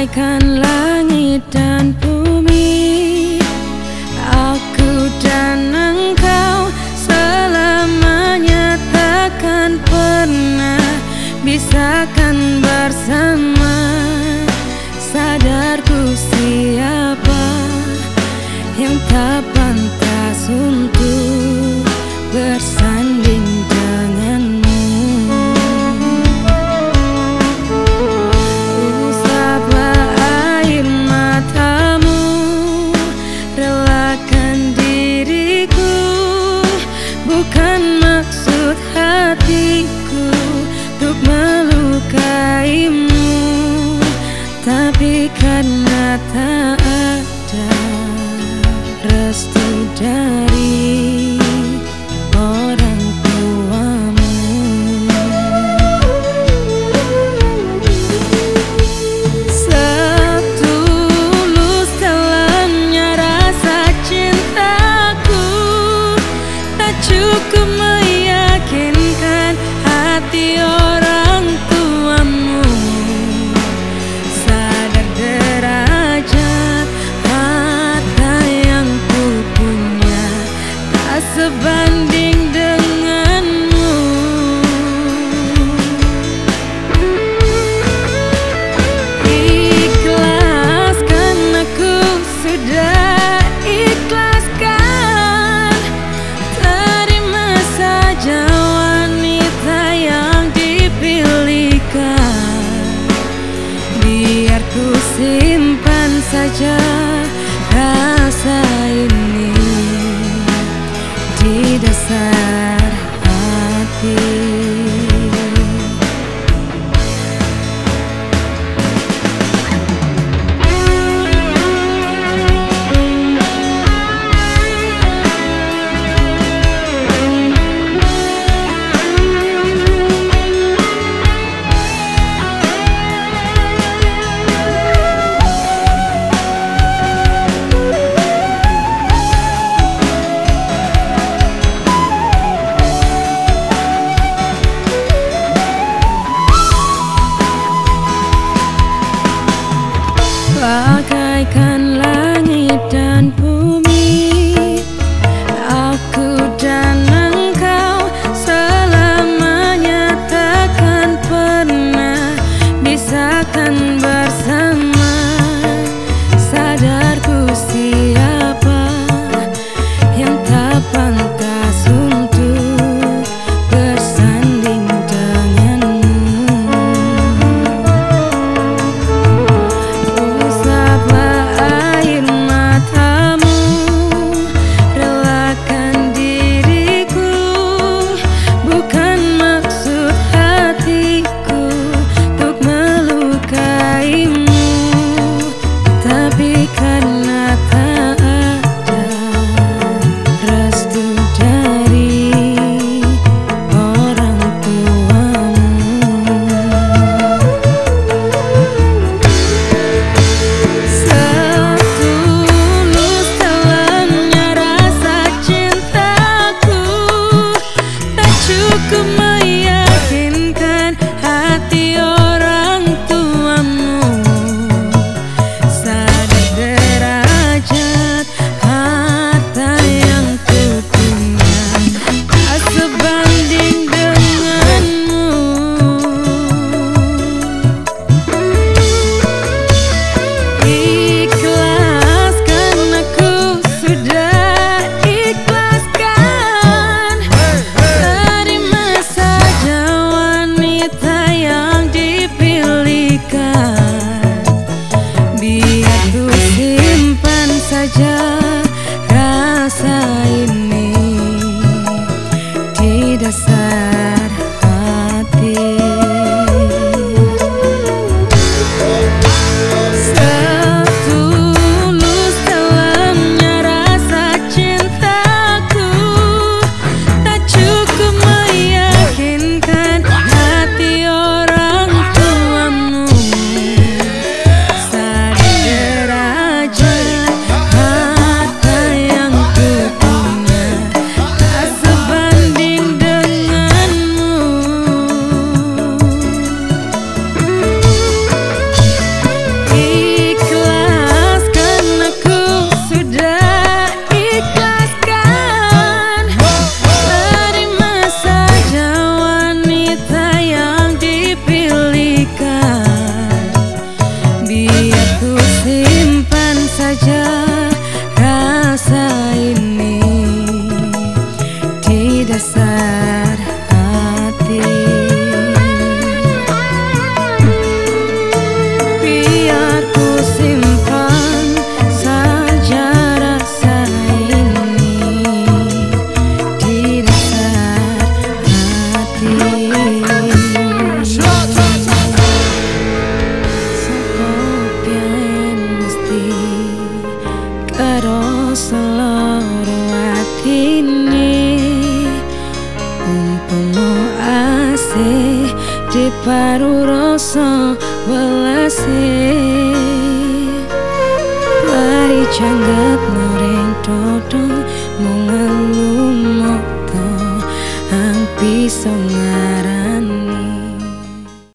bagaikan langit dan bumi Aku dan engkau selamanya takkan pernah Bisakan bersama. Sadarku siapa yang tak pantas untuk bersanding karena tak ada restu dari sebanding denganmu. Ikhlaskan aku sudah ikhlaskan. Terima saja wanita yang dipilihkan. Biar ku simpan saja One. Yeah. seloro ati ni umpomo ase di paru rasa welase mari canggat nureng todo mengelumoto hampi songarani